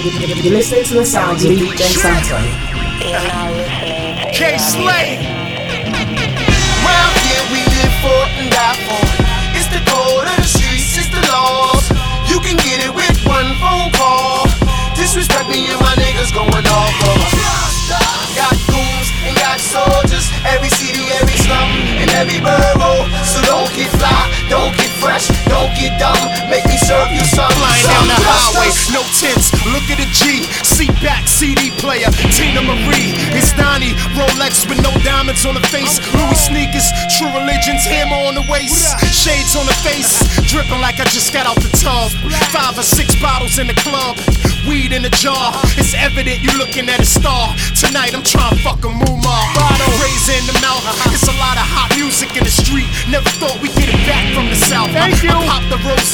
You're listening to the sounds of DJ Santo. Kay Slay. Round here we live for and die for. It's the code of the streets, it's the laws. You can get it with one phone call. Disrespect me and my niggas going off. Got goons and got soldiers. Every city, every slum, and every borough. CD player. Tina Marie, it's Donnie. Rolex with no diamonds on the face. Louis sneakers, true religion's hammer on the waist. Shades on the face, dripping like I just got out the tub. Five or six bottles in the club, weed in the jar. It's evident you're looking at a star. Tonight I'm trying to fuck a mooma. Bottle raised in the mouth. It's a lot of hot music in the street. Never thought we'd get it back from the south. Thank I, you. Pop the rose.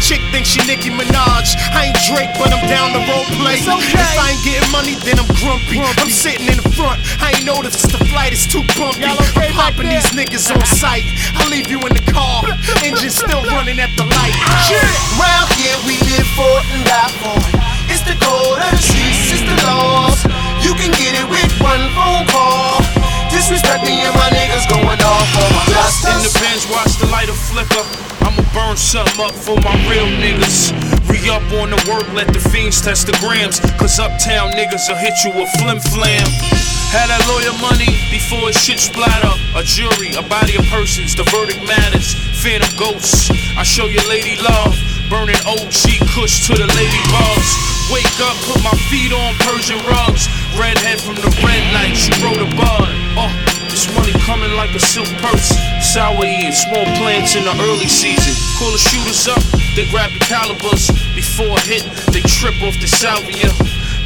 Chick thinks she Nicki Minaj. I ain't Drake, but I'm down the road play. Okay. If I ain't getting money, then I'm grumpy. grumpy. I'm sitting in the front. I ain't noticed the flight is too bumpy. Okay I'm popping these niggas on sight. I leave you in the car. Engine still running at the light. Something up for my real niggas. Re up on the work, let the fiends test the grams. Cause uptown niggas will hit you with flim flam. Had that lawyer money before his shit splatter. A jury, a body of persons, the verdict matters. Phantom ghosts, I show you lady love. Burning OG kush to the lady bars. Wake up, put my feet on Persian rugs. Redhead from the red light, she wrote a bud. Oh, this money coming like a silk purse. Sour eating, small plants in the early season. Call the shooters up, they grab the calibers. Before a hit, they trip off the salvia.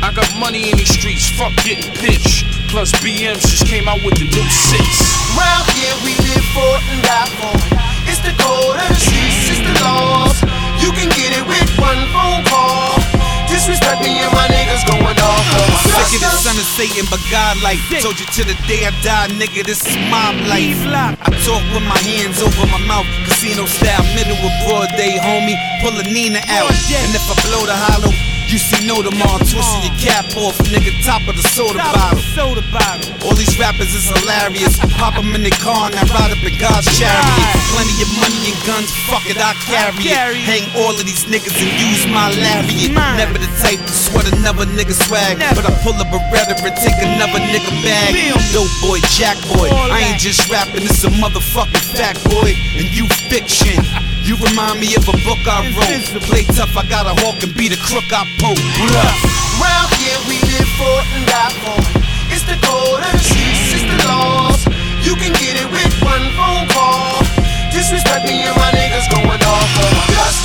I got money in these streets, fuck getting pitched. Plus BMs just came out with the new six. Round here we live for Satan, but God like told you to the day I die, nigga. This is my life. I talk with my hands over my mouth, casino style, middle of broad day, homie. Pull a Nina out, and if I blow the hollow. You see no tomorrow, twisting your cap off, nigga, top of the soda bottle. Soda bottle. All these rappers is hilarious. Pop them in the car and I ride up in God's chariot. Plenty of money and guns, fuck it, I carry it. Hang all of these niggas and use my lariat. Never the type to sweat another nigga swag, but I pull up a Beretta and take another nigga bag. Dope boy, jack boy, I ain't just rapping, it's a motherfucking fat boy, and you fiction. You remind me of a book I wrote. Play tough, I got a hawk and be the crook I poke. Round here we live for and die for. It's the code of the streets, it's the laws. You can get it with one phone call. Disrespect me and my niggas going off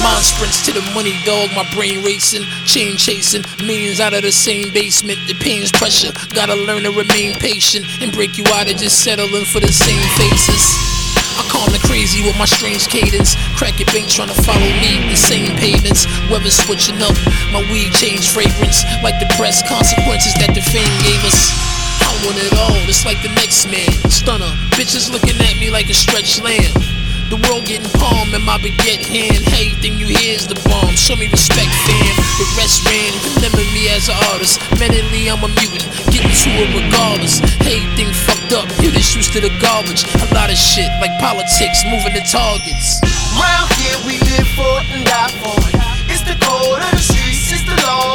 my Mind sprints to the money, dog. My brain racing, chain chasing, millions out of the same basement. The pain's pressure, gotta learn to remain patient and break you out of just settling for the same faces. Calm crazy with my strange cadence. Crack your bank trying to follow me, the same pavements. Weather switching up, my weed changed fragrance. Like the press consequences that the fame gave us. I want it all, it's like the next man. Stunner, bitches looking at me like a stretched lamb. The world getting palm in my baguette hand. Everything you hear is the bomb. Show me respect, fam. As an artist. Mentally, I'm a mutant. Getting to it regardless. Everything fucked up. You just used to the garbage. A lot of shit like politics, moving the targets. Round here we live for and die for. It's the code of the streets, it's the law.